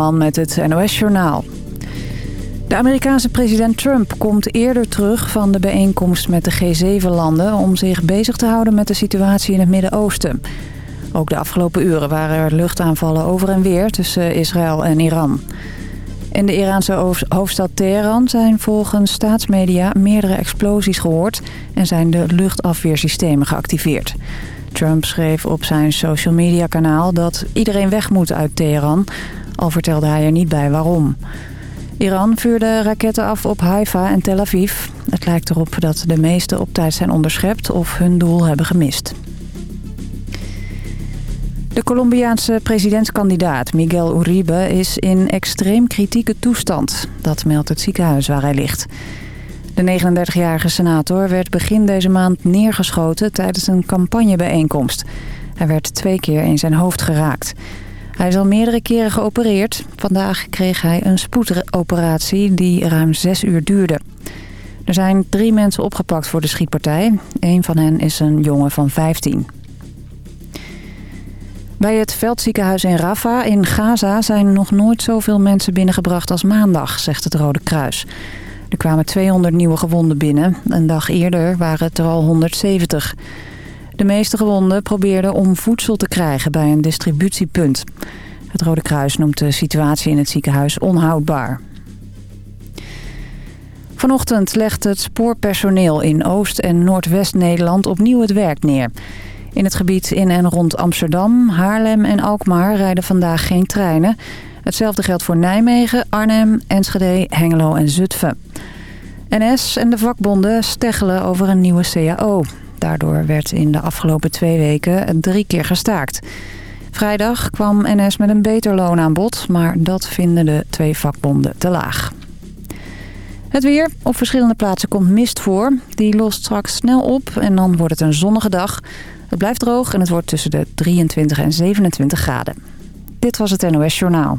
Man met het NOS-journaal. De Amerikaanse president Trump komt eerder terug van de bijeenkomst met de G7-landen... om zich bezig te houden met de situatie in het Midden-Oosten. Ook de afgelopen uren waren er luchtaanvallen over en weer tussen Israël en Iran. In de Iraanse hoofdstad Teheran zijn volgens staatsmedia meerdere explosies gehoord... en zijn de luchtafweersystemen geactiveerd. Trump schreef op zijn social media kanaal dat iedereen weg moet uit Teheran... al vertelde hij er niet bij waarom. Iran vuurde raketten af op Haifa en Tel Aviv. Het lijkt erop dat de meeste op tijd zijn onderschept of hun doel hebben gemist. De Colombiaanse presidentskandidaat Miguel Uribe is in extreem kritieke toestand. Dat meldt het ziekenhuis waar hij ligt. De 39-jarige senator werd begin deze maand neergeschoten tijdens een campagnebijeenkomst. Hij werd twee keer in zijn hoofd geraakt. Hij is al meerdere keren geopereerd. Vandaag kreeg hij een spoedoperatie die ruim zes uur duurde. Er zijn drie mensen opgepakt voor de schietpartij. Een van hen is een jongen van 15. Bij het veldziekenhuis in Rafah in Gaza zijn nog nooit zoveel mensen binnengebracht als maandag, zegt het Rode Kruis. Er kwamen 200 nieuwe gewonden binnen. Een dag eerder waren het er al 170. De meeste gewonden probeerden om voedsel te krijgen bij een distributiepunt. Het Rode Kruis noemt de situatie in het ziekenhuis onhoudbaar. Vanochtend legt het spoorpersoneel in Oost- en Noordwest-Nederland opnieuw het werk neer. In het gebied in en rond Amsterdam, Haarlem en Alkmaar rijden vandaag geen treinen. Hetzelfde geldt voor Nijmegen, Arnhem, Enschede, Hengelo en Zutphen. NS en de vakbonden steggelen over een nieuwe CAO. Daardoor werd in de afgelopen twee weken drie keer gestaakt. Vrijdag kwam NS met een beter loonaanbod, maar dat vinden de twee vakbonden te laag. Het weer. Op verschillende plaatsen komt mist voor. Die lost straks snel op en dan wordt het een zonnige dag. Het blijft droog en het wordt tussen de 23 en 27 graden. Dit was het NOS Journaal.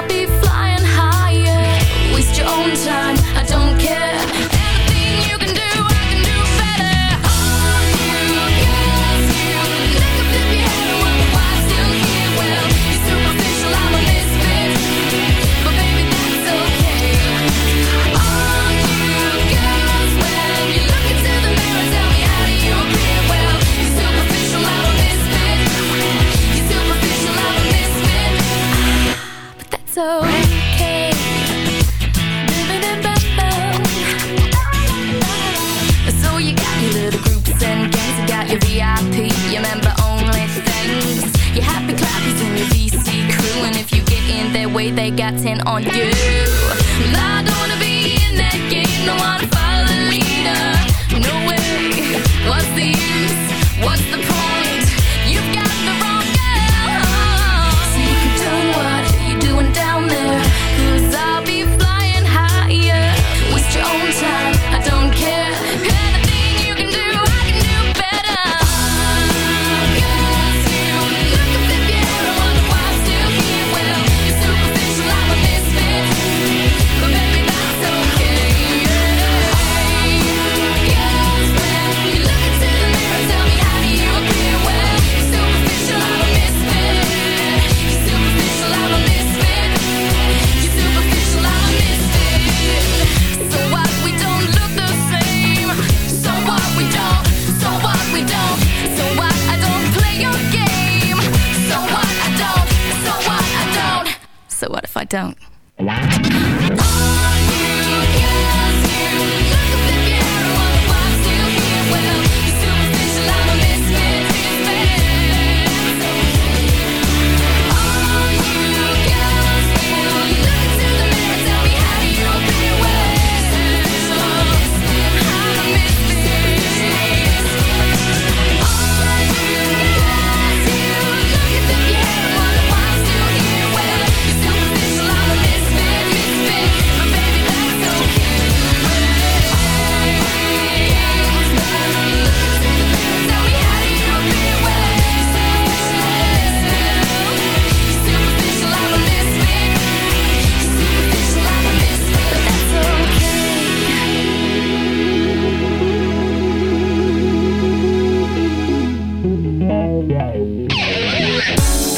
got 10 on you Wow.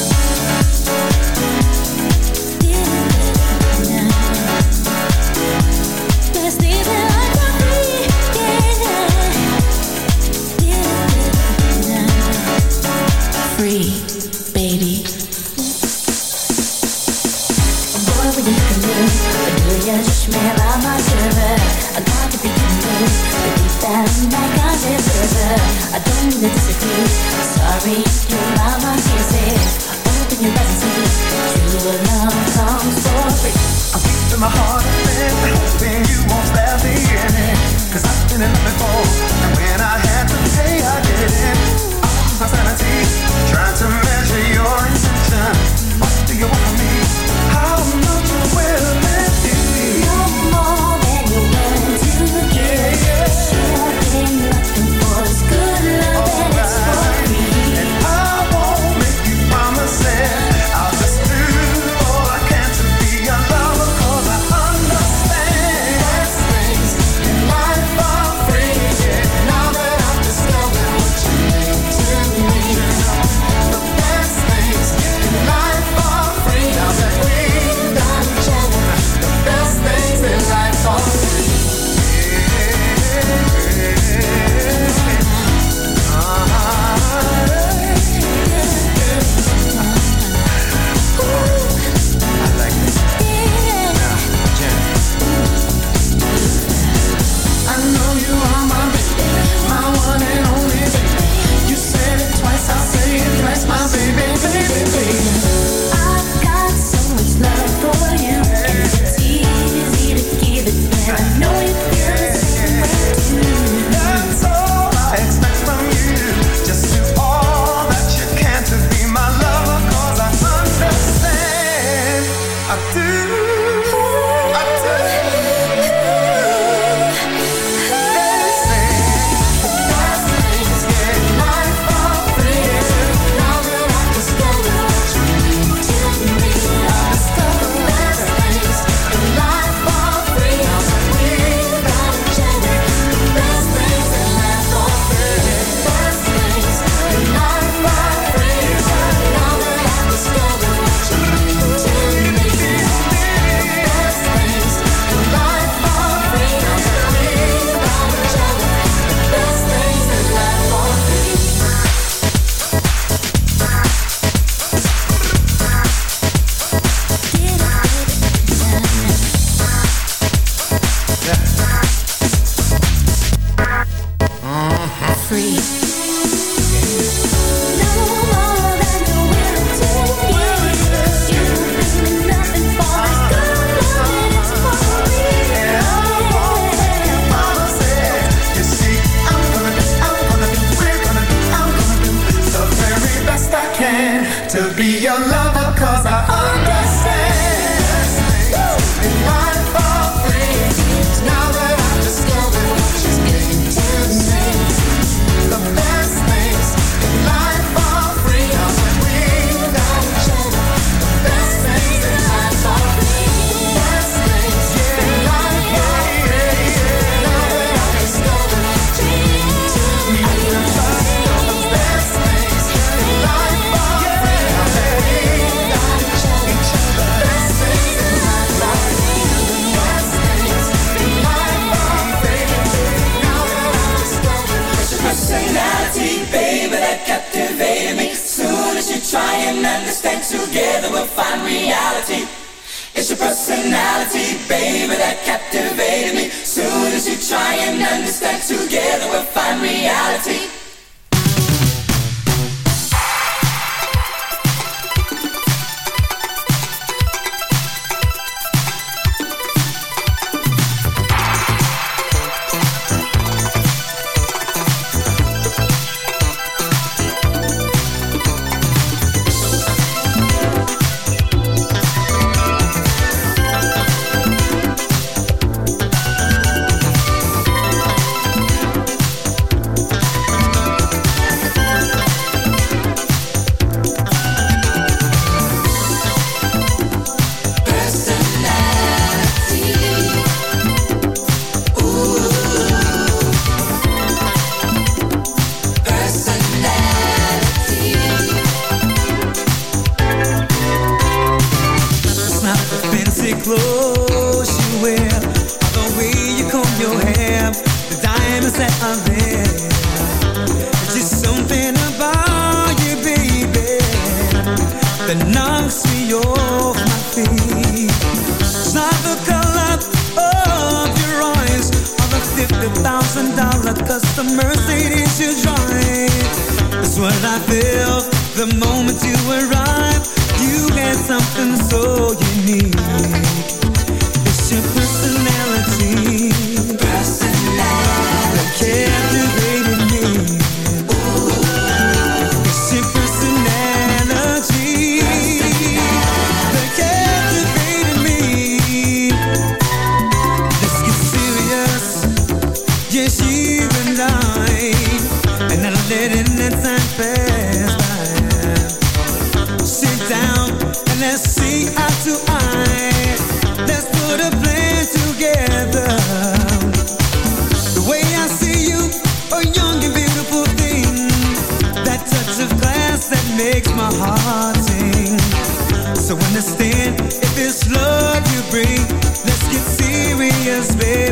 That captivated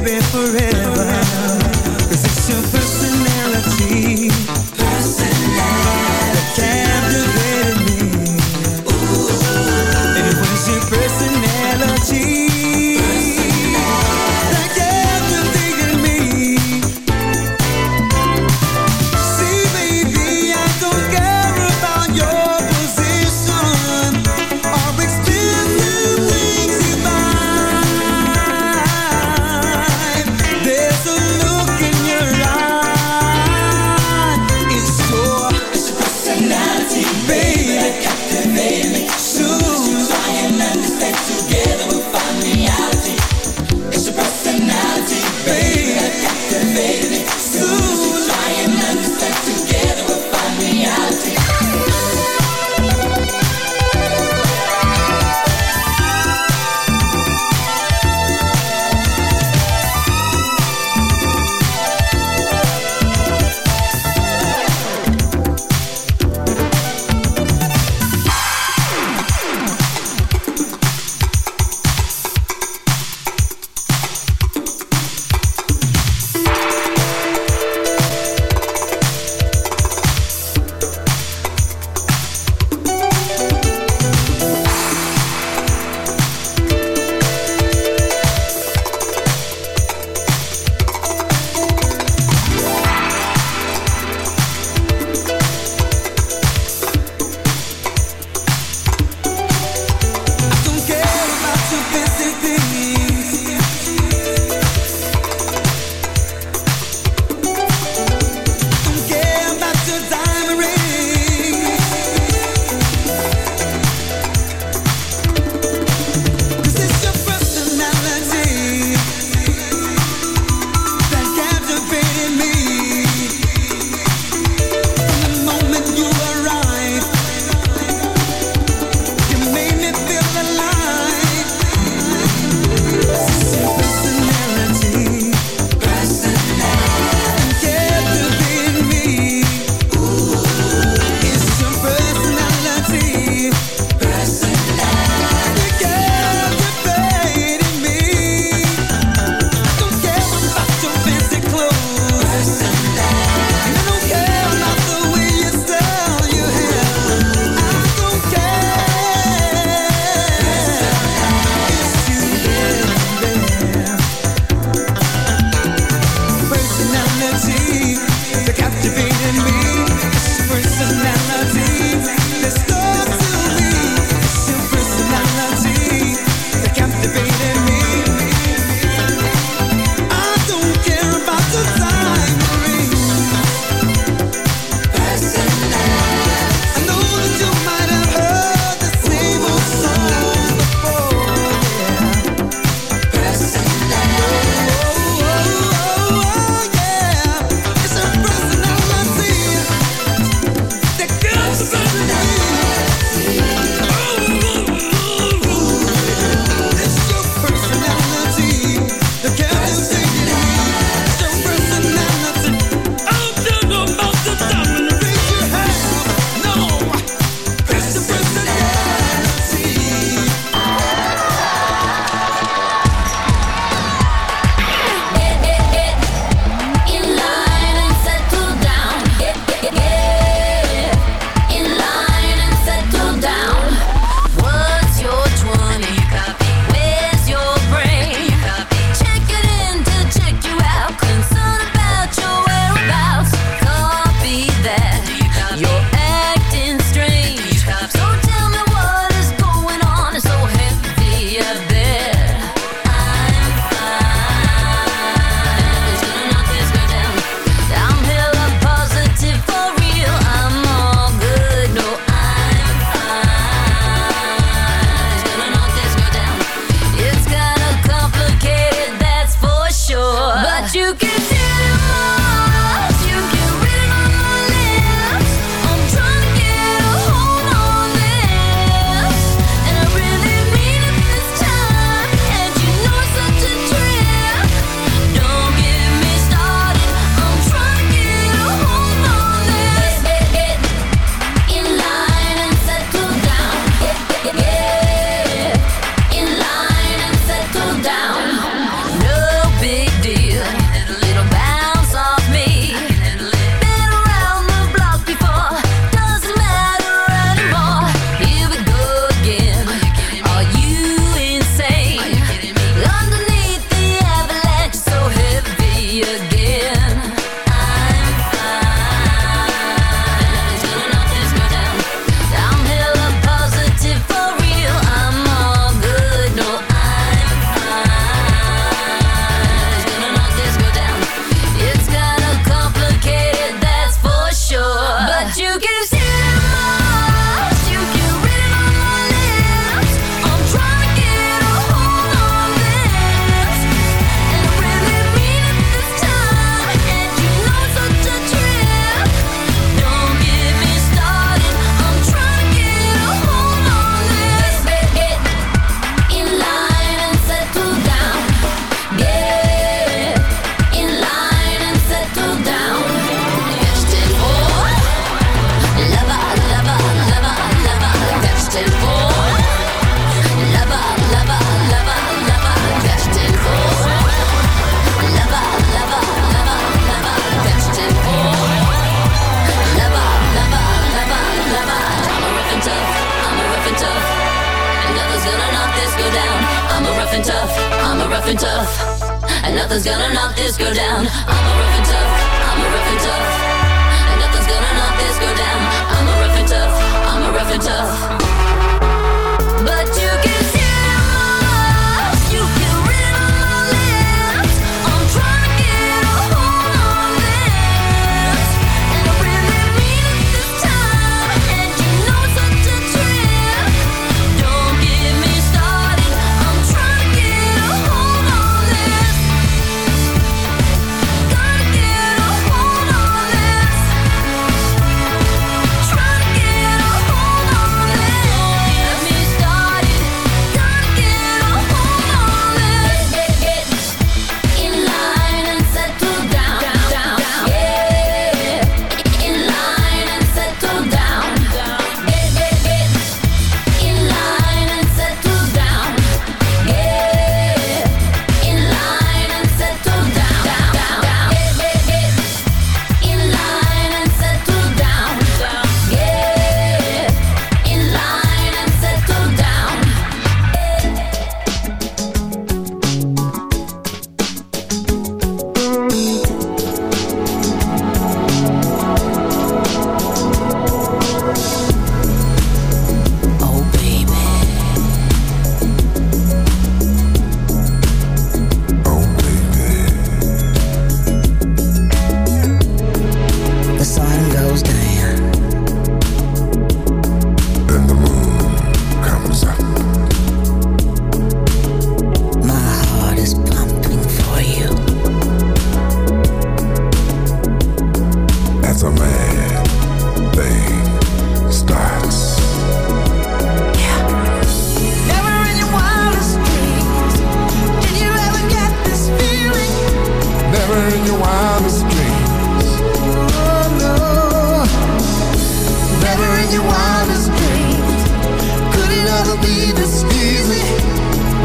There's a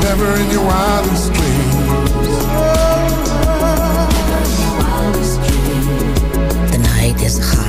never in your wildest dreams. The night is hot.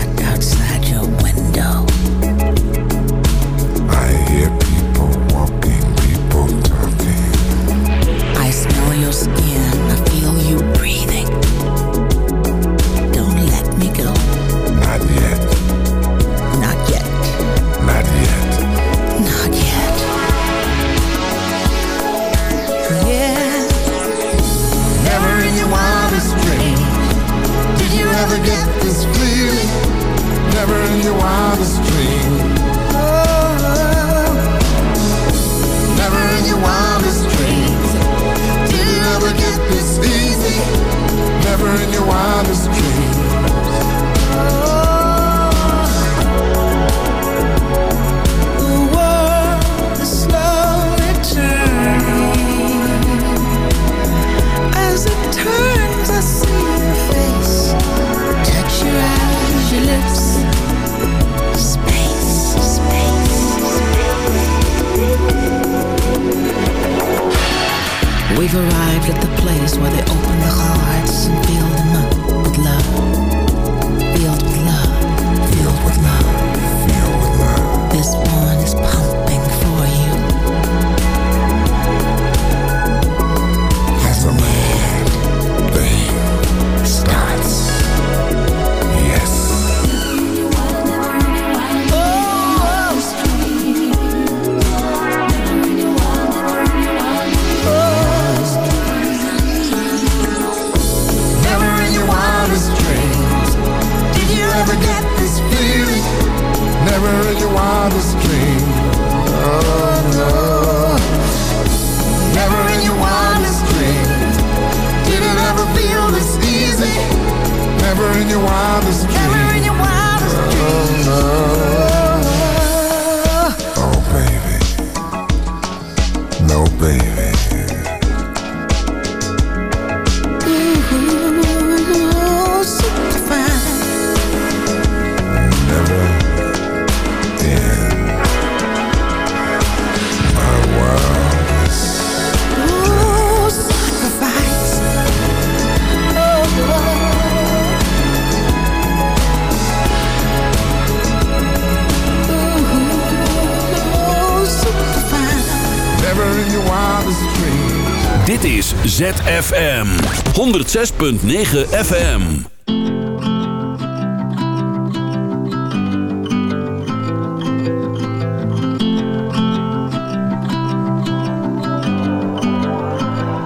ZFM 106.9 FM.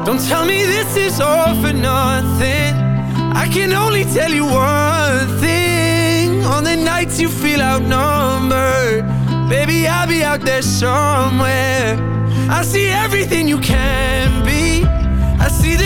Don't tell me this is all for nothing. I can only tell you one thing. On the nights you feel outnumbered, baby, I'll be out there somewhere. I see everything you can be.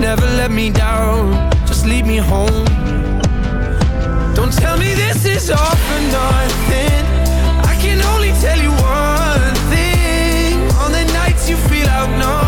Never let me down, just lead me home. Don't tell me this is all for nothing. I can only tell you one thing. On the nights you feel outnumbered,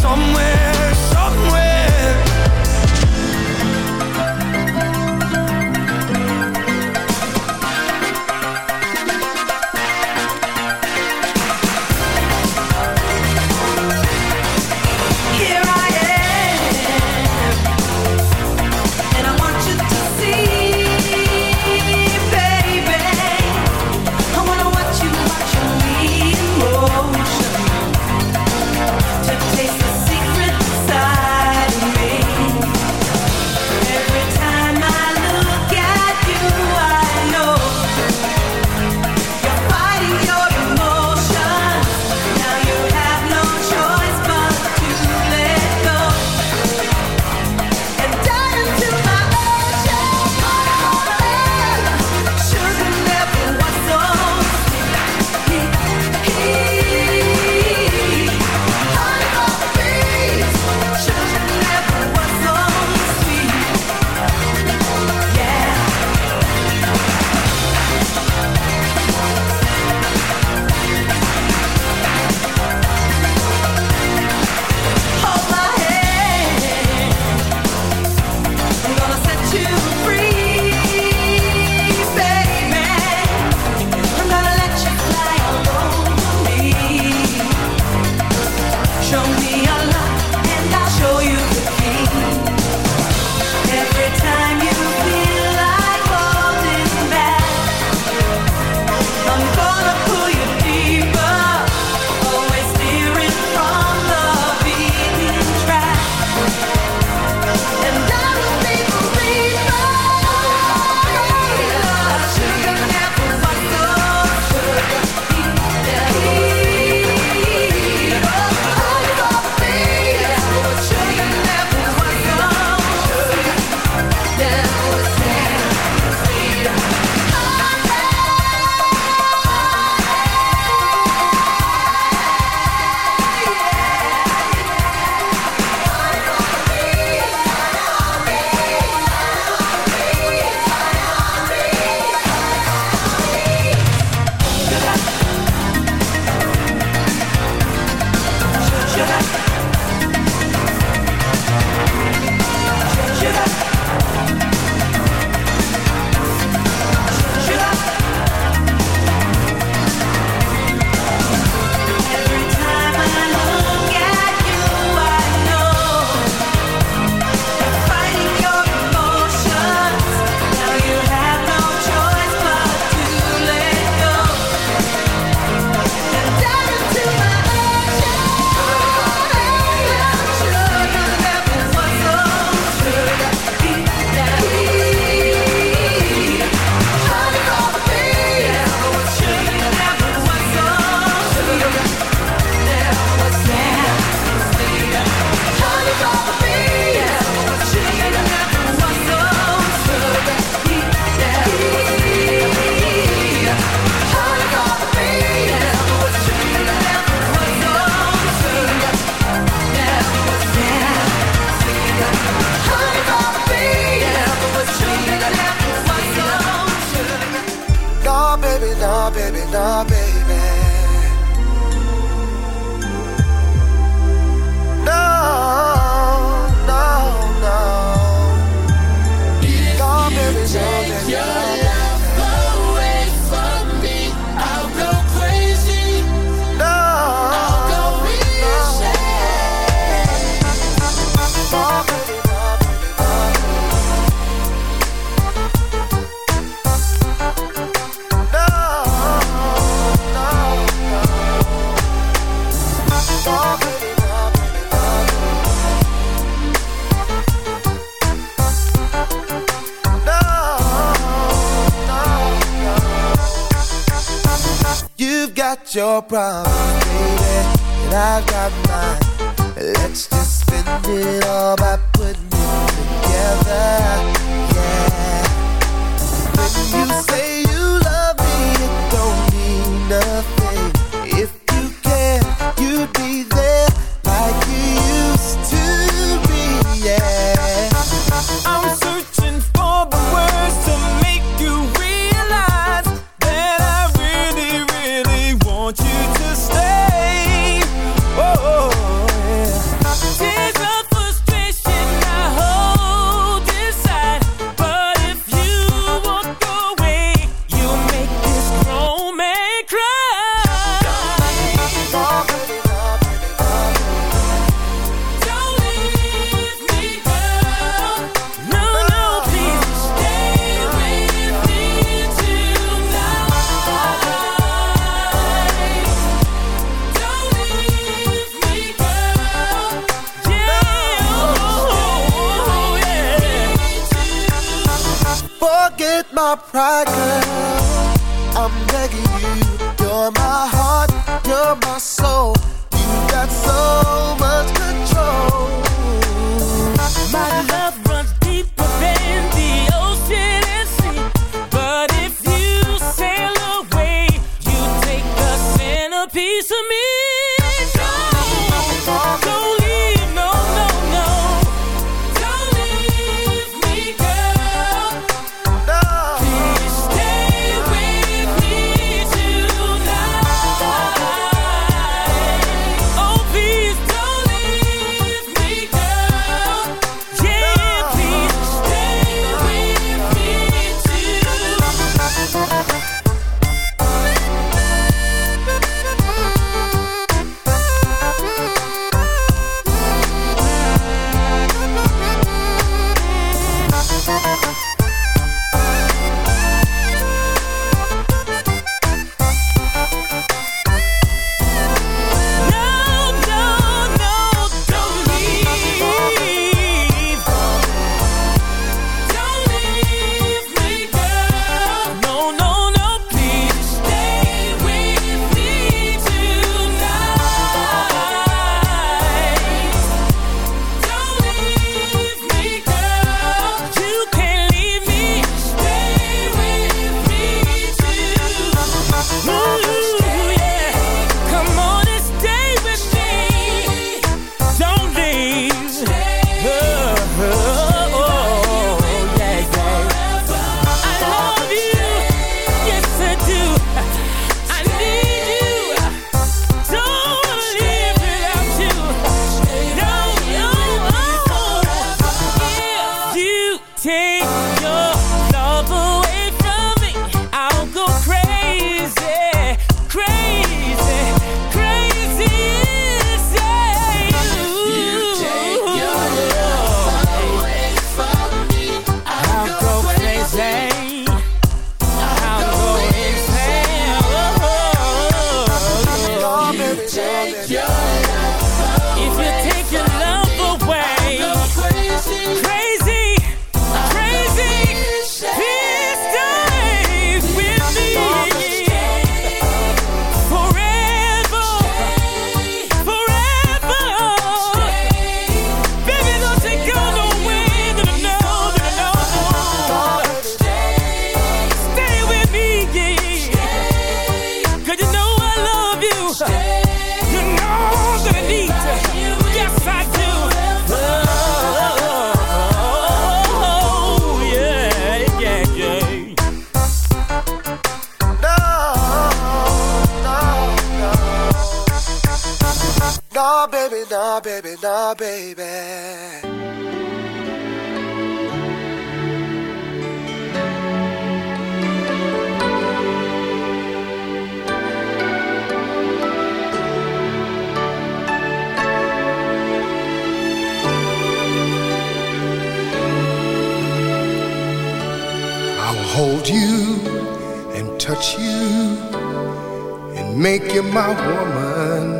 Somewhere. You say baby, nah, baby, nah, baby. hold you and touch you and make you my woman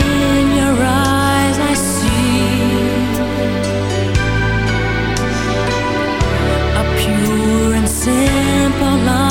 simple love